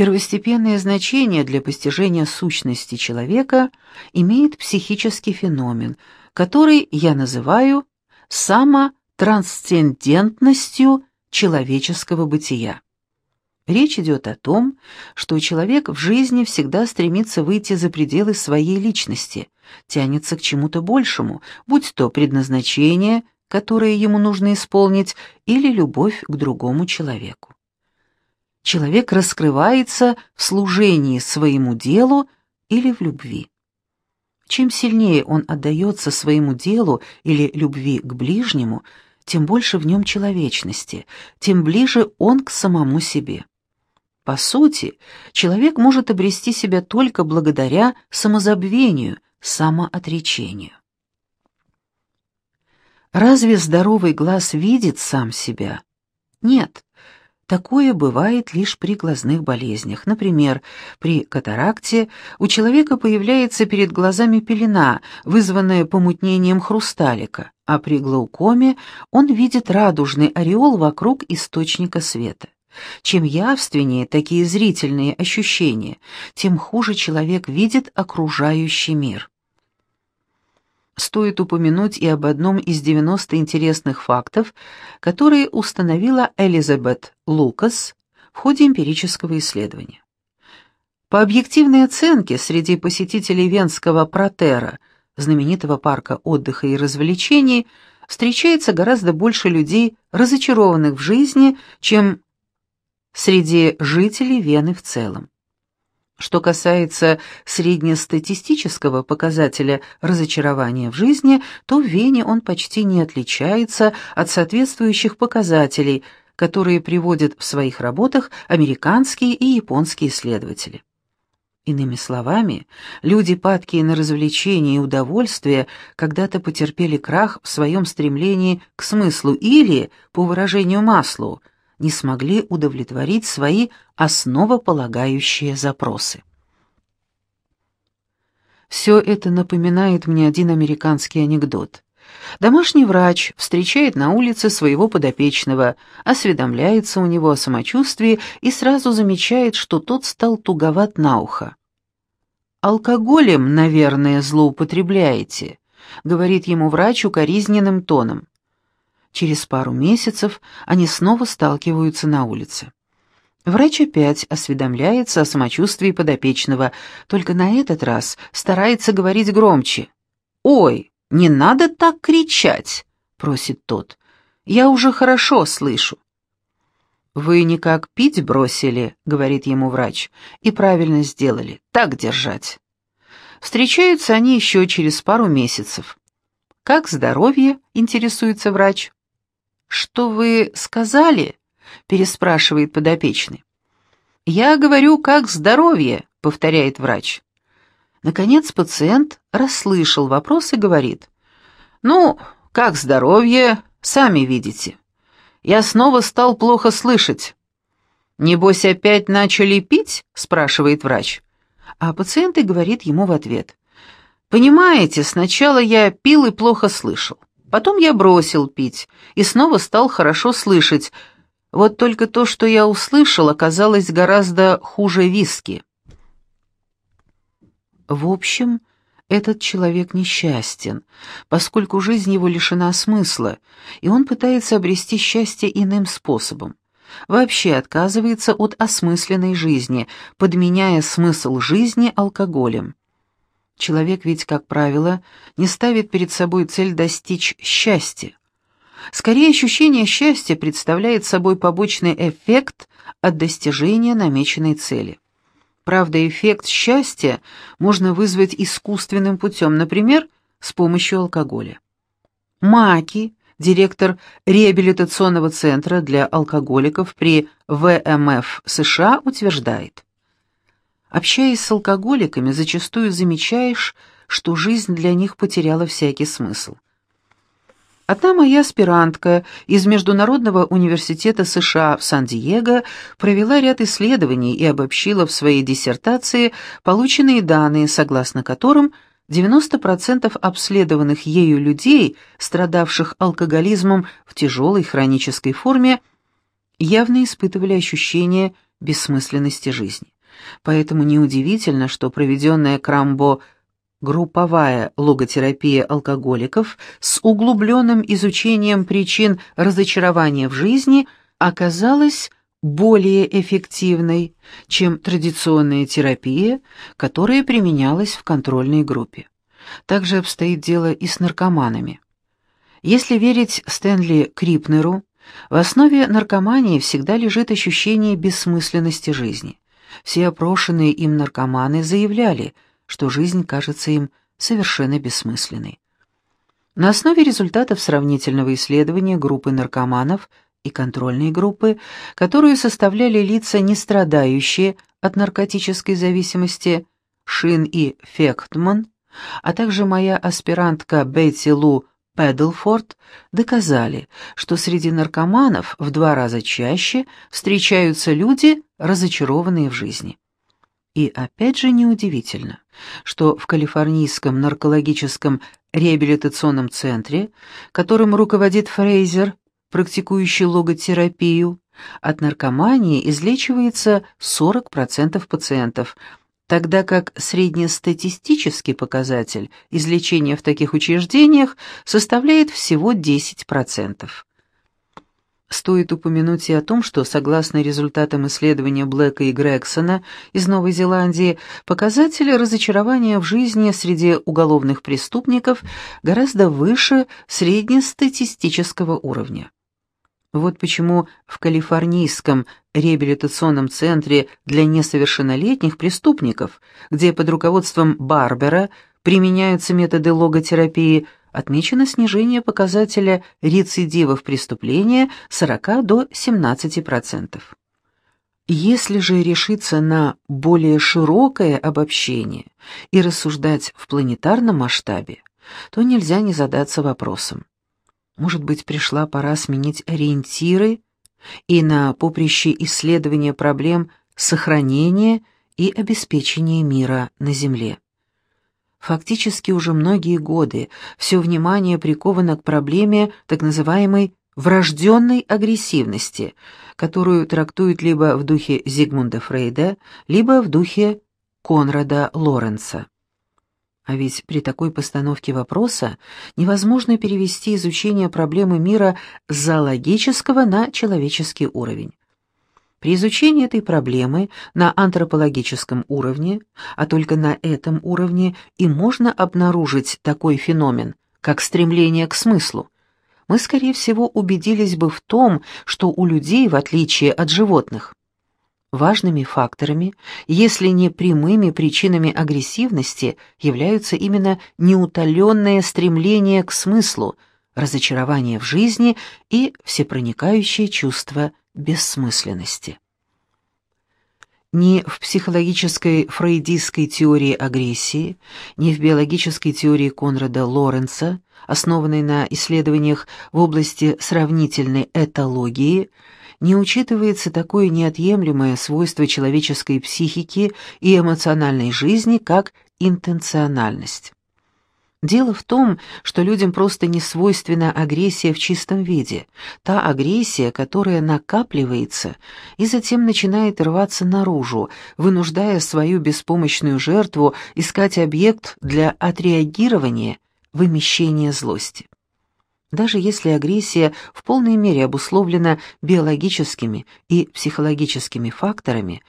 Первостепенное значение для постижения сущности человека имеет психический феномен, который я называю самотрансцендентностью человеческого бытия. Речь идет о том, что человек в жизни всегда стремится выйти за пределы своей личности, тянется к чему-то большему, будь то предназначение, которое ему нужно исполнить, или любовь к другому человеку. Человек раскрывается в служении своему делу или в любви. Чем сильнее он отдается своему делу или любви к ближнему, тем больше в нем человечности, тем ближе он к самому себе. По сути, человек может обрести себя только благодаря самозабвению, самоотречению. Разве здоровый глаз видит сам себя? Нет. Такое бывает лишь при глазных болезнях. Например, при катаракте у человека появляется перед глазами пелена, вызванная помутнением хрусталика, а при глаукоме он видит радужный ореол вокруг источника света. Чем явственнее такие зрительные ощущения, тем хуже человек видит окружающий мир. Стоит упомянуть и об одном из 90 интересных фактов, которые установила Элизабет Лукас в ходе эмпирического исследования. По объективной оценке, среди посетителей Венского протера, знаменитого парка отдыха и развлечений, встречается гораздо больше людей, разочарованных в жизни, чем среди жителей Вены в целом. Что касается среднестатистического показателя разочарования в жизни, то в Вене он почти не отличается от соответствующих показателей, которые приводят в своих работах американские и японские исследователи. Иными словами, люди, падкие на развлечения и удовольствие, когда-то потерпели крах в своем стремлении к смыслу или, по выражению Маслоу, не смогли удовлетворить свои основополагающие запросы. Все это напоминает мне один американский анекдот. Домашний врач встречает на улице своего подопечного, осведомляется у него о самочувствии и сразу замечает, что тот стал туговат на ухо. «Алкоголем, наверное, злоупотребляете», — говорит ему врач укоризненным тоном. Через пару месяцев они снова сталкиваются на улице. Врач опять осведомляется о самочувствии подопечного, только на этот раз старается говорить громче. «Ой, не надо так кричать!» — просит тот. «Я уже хорошо слышу». «Вы никак пить бросили», — говорит ему врач, — «и правильно сделали, так держать». Встречаются они еще через пару месяцев. «Как здоровье?» — интересуется врач. «Что вы сказали?» — переспрашивает подопечный. «Я говорю, как здоровье», — повторяет врач. Наконец пациент расслышал вопрос и говорит. «Ну, как здоровье, сами видите. Я снова стал плохо слышать». «Небось, опять начали пить?» — спрашивает врач. А пациент и говорит ему в ответ. «Понимаете, сначала я пил и плохо слышал. Потом я бросил пить и снова стал хорошо слышать. Вот только то, что я услышал, оказалось гораздо хуже виски. В общем, этот человек несчастен, поскольку жизнь его лишена смысла, и он пытается обрести счастье иным способом. Вообще отказывается от осмысленной жизни, подменяя смысл жизни алкоголем. Человек ведь, как правило, не ставит перед собой цель достичь счастья. Скорее, ощущение счастья представляет собой побочный эффект от достижения намеченной цели. Правда, эффект счастья можно вызвать искусственным путем, например, с помощью алкоголя. Маки, директор реабилитационного центра для алкоголиков при ВМФ США, утверждает – Общаясь с алкоголиками, зачастую замечаешь, что жизнь для них потеряла всякий смысл. Одна моя аспирантка из Международного университета США в Сан-Диего провела ряд исследований и обобщила в своей диссертации полученные данные, согласно которым 90% обследованных ею людей, страдавших алкоголизмом в тяжелой хронической форме, явно испытывали ощущение бессмысленности жизни. Поэтому неудивительно, что проведенная Крамбо групповая логотерапия алкоголиков с углубленным изучением причин разочарования в жизни оказалась более эффективной, чем традиционная терапия, которая применялась в контрольной группе. Также обстоит дело и с наркоманами. Если верить Стэнли Крипнеру, в основе наркомании всегда лежит ощущение бессмысленности жизни. Все опрошенные им наркоманы заявляли, что жизнь кажется им совершенно бессмысленной. На основе результатов сравнительного исследования группы наркоманов и контрольной группы, которую составляли лица, не страдающие от наркотической зависимости, Шин и Фехтман, а также моя аспирантка Бетти Лу Пэдлфорд доказали, что среди наркоманов в два раза чаще встречаются люди, разочарованные в жизни. И опять же неудивительно, что в Калифорнийском наркологическом реабилитационном центре, которым руководит Фрейзер, практикующий логотерапию, от наркомании излечивается 40% пациентов, тогда как среднестатистический показатель излечения в таких учреждениях составляет всего 10%. Стоит упомянуть и о том, что, согласно результатам исследования Блэка и Грексона из Новой Зеландии, показатели разочарования в жизни среди уголовных преступников гораздо выше среднестатистического уровня. Вот почему в Калифорнийском реабилитационном центре для несовершеннолетних преступников, где под руководством Барбера применяются методы логотерапии, отмечено снижение показателя рецидивов преступления 40 до 17%. Если же решиться на более широкое обобщение и рассуждать в планетарном масштабе, то нельзя не задаться вопросом, может быть, пришла пора сменить ориентиры и на поприще исследования проблем сохранения и обеспечения мира на Земле. Фактически уже многие годы все внимание приковано к проблеме так называемой врожденной агрессивности, которую трактуют либо в духе Зигмунда Фрейда, либо в духе Конрада Лоренца. А ведь при такой постановке вопроса невозможно перевести изучение проблемы мира зоологического на человеческий уровень. При изучении этой проблемы на антропологическом уровне, а только на этом уровне и можно обнаружить такой феномен, как стремление к смыслу, мы, скорее всего, убедились бы в том, что у людей, в отличие от животных, Важными факторами, если не прямыми причинами агрессивности, являются именно неутоленное стремление к смыслу, разочарование в жизни и всепроникающее чувство бессмысленности. Ни в психологической фрейдистской теории агрессии, ни в биологической теории Конрада Лоренца, основанной на исследованиях в области сравнительной этологии, не учитывается такое неотъемлемое свойство человеческой психики и эмоциональной жизни, как интенциональность. Дело в том, что людям просто не свойственна агрессия в чистом виде, та агрессия, которая накапливается и затем начинает рваться наружу, вынуждая свою беспомощную жертву искать объект для отреагирования, вымещения злости. Даже если агрессия в полной мере обусловлена биологическими и психологическими факторами,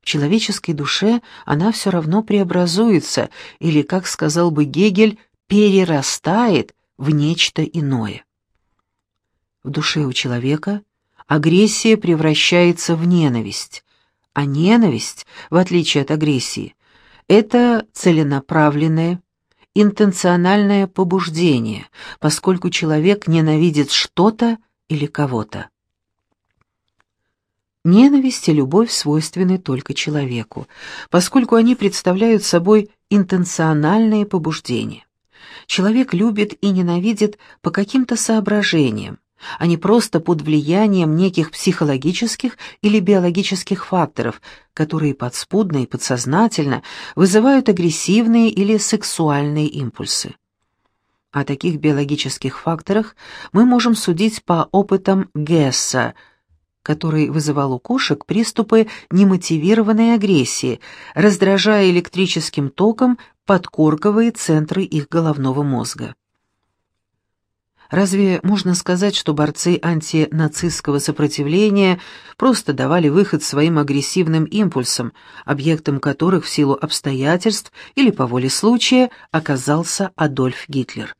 в человеческой душе она все равно преобразуется или, как сказал бы Гегель, перерастает в нечто иное. В душе у человека агрессия превращается в ненависть, а ненависть, в отличие от агрессии, это целенаправленное, интенциональное побуждение, поскольку человек ненавидит что-то или кого-то. Ненависть и любовь свойственны только человеку, поскольку они представляют собой интенциональные побуждения. Человек любит и ненавидит по каким-то соображениям, а не просто под влиянием неких психологических или биологических факторов, которые подспудно и подсознательно вызывают агрессивные или сексуальные импульсы. О таких биологических факторах мы можем судить по опытам Гесса, который вызывал у кошек приступы немотивированной агрессии, раздражая электрическим током подкорковые центры их головного мозга. Разве можно сказать, что борцы антинацистского сопротивления просто давали выход своим агрессивным импульсам, объектом которых в силу обстоятельств или по воле случая оказался Адольф Гитлер?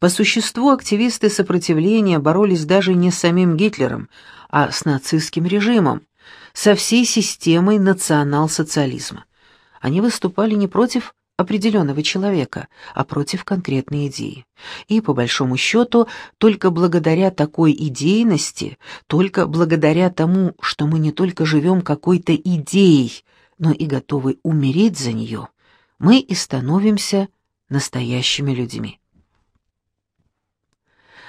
По существу активисты сопротивления боролись даже не с самим Гитлером, а с нацистским режимом, со всей системой национал-социализма. Они выступали не против определенного человека, а против конкретной идеи. И, по большому счету, только благодаря такой идейности, только благодаря тому, что мы не только живем какой-то идеей, но и готовы умереть за нее, мы и становимся настоящими людьми.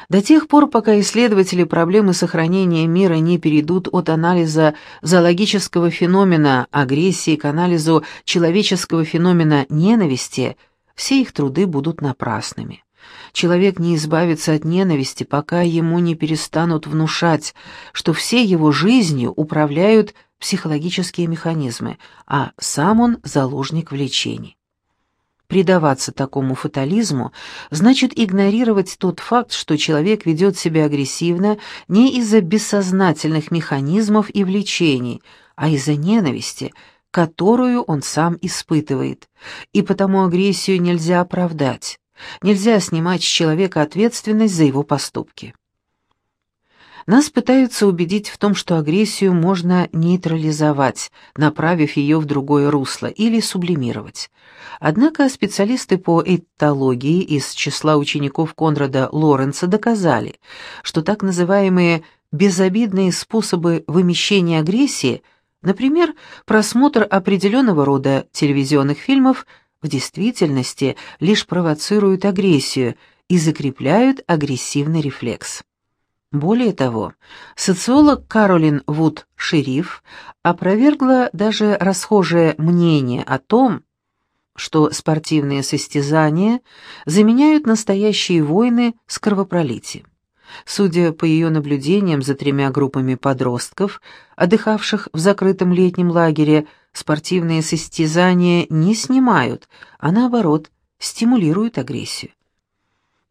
До тех пор, пока исследователи проблемы сохранения мира не перейдут от анализа зоологического феномена агрессии к анализу человеческого феномена ненависти, все их труды будут напрасными. Человек не избавится от ненависти, пока ему не перестанут внушать, что все его жизнью управляют психологические механизмы, а сам он заложник влечений. Предаваться такому фатализму значит игнорировать тот факт, что человек ведет себя агрессивно не из-за бессознательных механизмов и влечений, а из-за ненависти, которую он сам испытывает. И потому агрессию нельзя оправдать. Нельзя снимать с человека ответственность за его поступки. Нас пытаются убедить в том, что агрессию можно нейтрализовать, направив ее в другое русло, или сублимировать. Однако специалисты по этологии из числа учеников Конрада Лоренца доказали, что так называемые безобидные способы вымещения агрессии, например, просмотр определенного рода телевизионных фильмов, в действительности лишь провоцируют агрессию и закрепляют агрессивный рефлекс. Более того, социолог Каролин Вуд-Шериф опровергла даже расхожее мнение о том, что спортивные состязания заменяют настоящие войны с кровопролитием. Судя по ее наблюдениям за тремя группами подростков, отдыхавших в закрытом летнем лагере, спортивные состязания не снимают, а наоборот, стимулируют агрессию.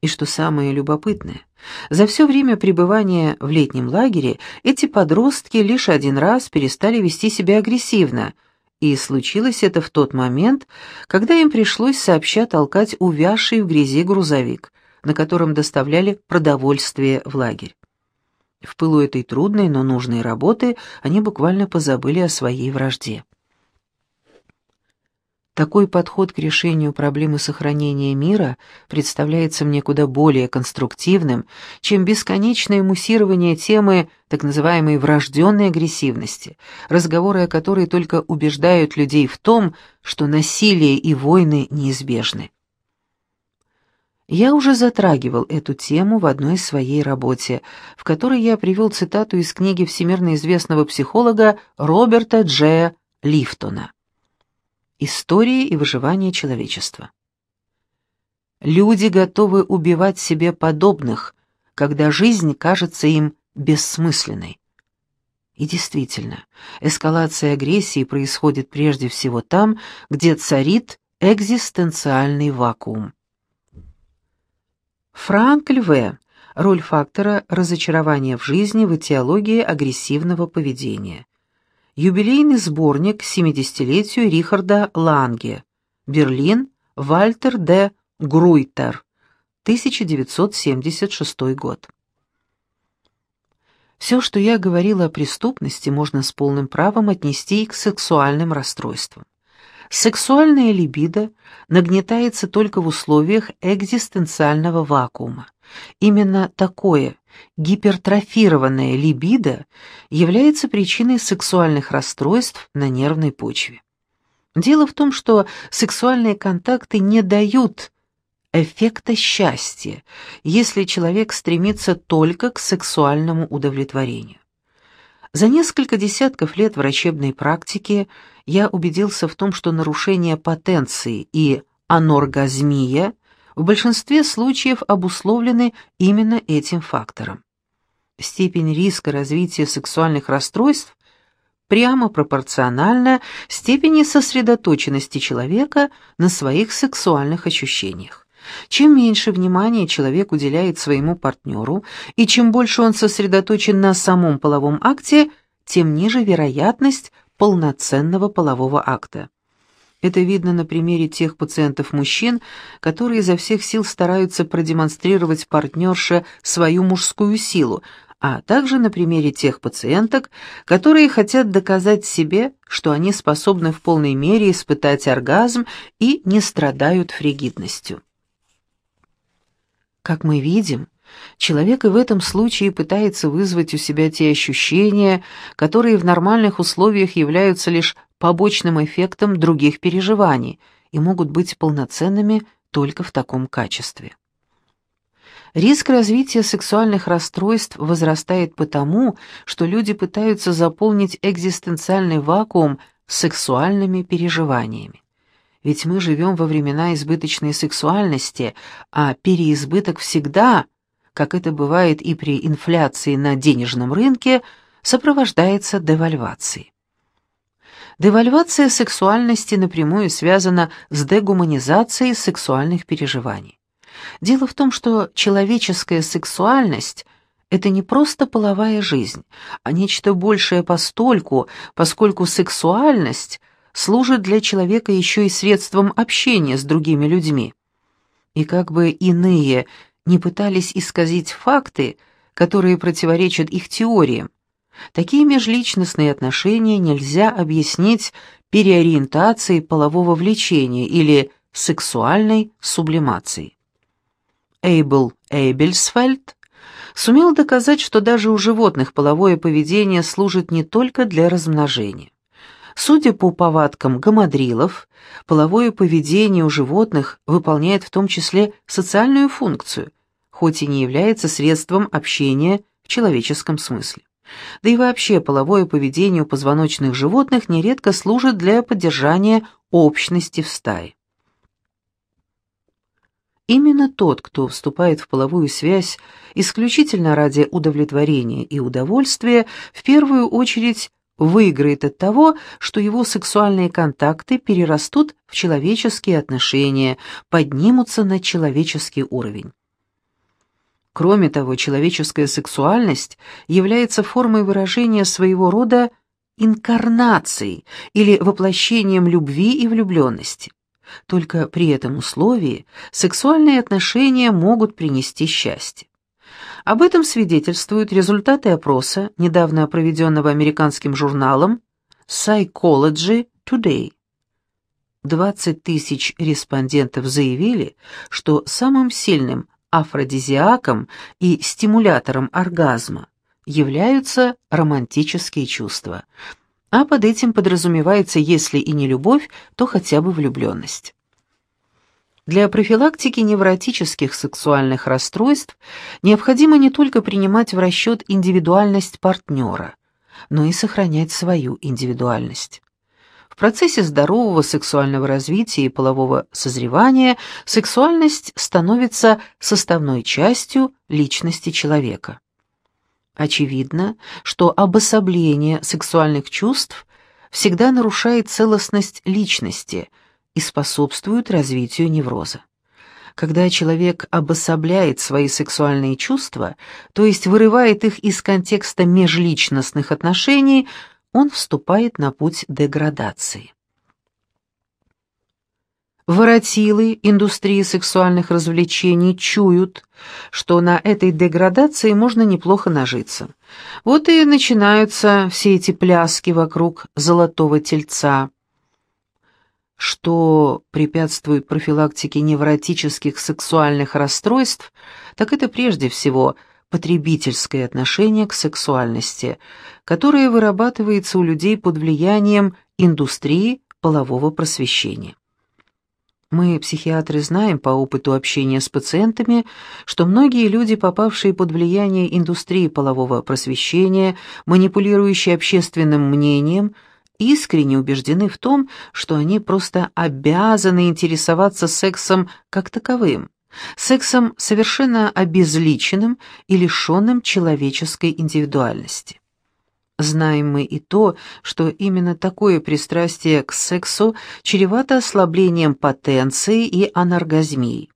И что самое любопытное, за все время пребывания в летнем лагере эти подростки лишь один раз перестали вести себя агрессивно, и случилось это в тот момент, когда им пришлось сообща толкать увязший в грязи грузовик, на котором доставляли продовольствие в лагерь. В пылу этой трудной, но нужной работы они буквально позабыли о своей вражде. Такой подход к решению проблемы сохранения мира представляется мне куда более конструктивным, чем бесконечное муссирование темы так называемой врожденной агрессивности, разговоры о которой только убеждают людей в том, что насилие и войны неизбежны. Я уже затрагивал эту тему в одной своей работе, в которой я привел цитату из книги всемирно известного психолога Роберта Джея Лифтона. История и выживание человечества. Люди готовы убивать себе подобных, когда жизнь кажется им бессмысленной. И действительно, эскалация агрессии происходит прежде всего там, где царит экзистенциальный вакуум. Франкль В. Роль фактора разочарования в жизни в этиологии агрессивного поведения юбилейный сборник 70-летию Рихарда Ланге, Берлин, Вальтер де Груйтер, 1976 год. Все, что я говорила о преступности, можно с полным правом отнести и к сексуальным расстройствам. Сексуальная либидо нагнетается только в условиях экзистенциального вакуума. Именно такое гипертрофированная либидо является причиной сексуальных расстройств на нервной почве. Дело в том, что сексуальные контакты не дают эффекта счастья, если человек стремится только к сексуальному удовлетворению. За несколько десятков лет врачебной практики я убедился в том, что нарушение потенции и аноргазмия в большинстве случаев обусловлены именно этим фактором. степень риска развития сексуальных расстройств прямо пропорциональна степени сосредоточенности человека на своих сексуальных ощущениях. Чем меньше внимания человек уделяет своему партнеру, и чем больше он сосредоточен на самом половом акте, тем ниже вероятность полноценного полового акта. Это видно на примере тех пациентов-мужчин, которые изо всех сил стараются продемонстрировать партнерше свою мужскую силу, а также на примере тех пациенток, которые хотят доказать себе, что они способны в полной мере испытать оргазм и не страдают фригидностью. Как мы видим, человек и в этом случае пытается вызвать у себя те ощущения, которые в нормальных условиях являются лишь побочным эффектом других переживаний и могут быть полноценными только в таком качестве. Риск развития сексуальных расстройств возрастает потому, что люди пытаются заполнить экзистенциальный вакуум сексуальными переживаниями. Ведь мы живем во времена избыточной сексуальности, а переизбыток всегда, как это бывает и при инфляции на денежном рынке, сопровождается девальвацией. Девальвация сексуальности напрямую связана с дегуманизацией сексуальных переживаний. Дело в том, что человеческая сексуальность – это не просто половая жизнь, а нечто большее постольку, поскольку сексуальность служит для человека еще и средством общения с другими людьми. И как бы иные не пытались исказить факты, которые противоречат их теориям, Такие межличностные отношения нельзя объяснить переориентацией полового влечения или сексуальной сублимацией. Эйбл Эйбельсфельд сумел доказать, что даже у животных половое поведение служит не только для размножения. Судя по повадкам гамадрилов, половое поведение у животных выполняет в том числе социальную функцию, хоть и не является средством общения в человеческом смысле. Да и вообще половое поведение у позвоночных животных нередко служит для поддержания общности в стае. Именно тот, кто вступает в половую связь исключительно ради удовлетворения и удовольствия, в первую очередь выиграет от того, что его сексуальные контакты перерастут в человеческие отношения, поднимутся на человеческий уровень. Кроме того, человеческая сексуальность является формой выражения своего рода инкарнацией или воплощением любви и влюбленности. Только при этом условии сексуальные отношения могут принести счастье. Об этом свидетельствуют результаты опроса, недавно проведенного американским журналом Psychology Today. 20 тысяч респондентов заявили, что самым сильным афродизиаком и стимулятором оргазма являются романтические чувства, а под этим подразумевается, если и не любовь, то хотя бы влюбленность. Для профилактики невротических сексуальных расстройств необходимо не только принимать в расчет индивидуальность партнера, но и сохранять свою индивидуальность. В процессе здорового сексуального развития и полового созревания сексуальность становится составной частью личности человека. Очевидно, что обособление сексуальных чувств всегда нарушает целостность личности и способствует развитию невроза. Когда человек обособляет свои сексуальные чувства, то есть вырывает их из контекста межличностных отношений – он вступает на путь деградации. Воротилы индустрии сексуальных развлечений чуют, что на этой деградации можно неплохо нажиться. Вот и начинаются все эти пляски вокруг золотого тельца. Что препятствует профилактике невротических сексуальных расстройств, так это прежде всего – потребительское отношение к сексуальности, которое вырабатывается у людей под влиянием индустрии полового просвещения. Мы, психиатры, знаем по опыту общения с пациентами, что многие люди, попавшие под влияние индустрии полового просвещения, манипулирующие общественным мнением, искренне убеждены в том, что они просто обязаны интересоваться сексом как таковым, сексом совершенно обезличенным и лишенным человеческой индивидуальности. Знаем мы и то, что именно такое пристрастие к сексу чревато ослаблением потенции и анаргазмией.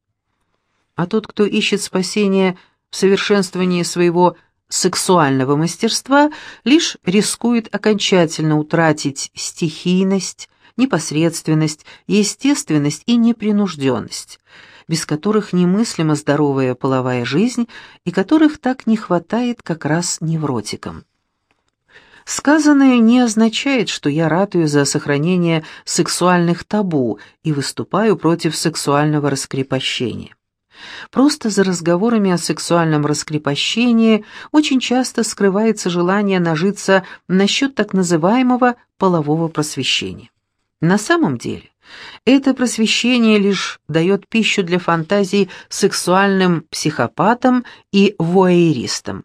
А тот, кто ищет спасения в совершенствовании своего сексуального мастерства, лишь рискует окончательно утратить стихийность, непосредственность, естественность и непринужденность, без которых немыслима здоровая половая жизнь и которых так не хватает как раз невротикам. Сказанное не означает, что я ратую за сохранение сексуальных табу и выступаю против сексуального раскрепощения. Просто за разговорами о сексуальном раскрепощении очень часто скрывается желание нажиться насчет так называемого полового просвещения. На самом деле, это просвещение лишь дает пищу для фантазий сексуальным психопатам и вуайеристам.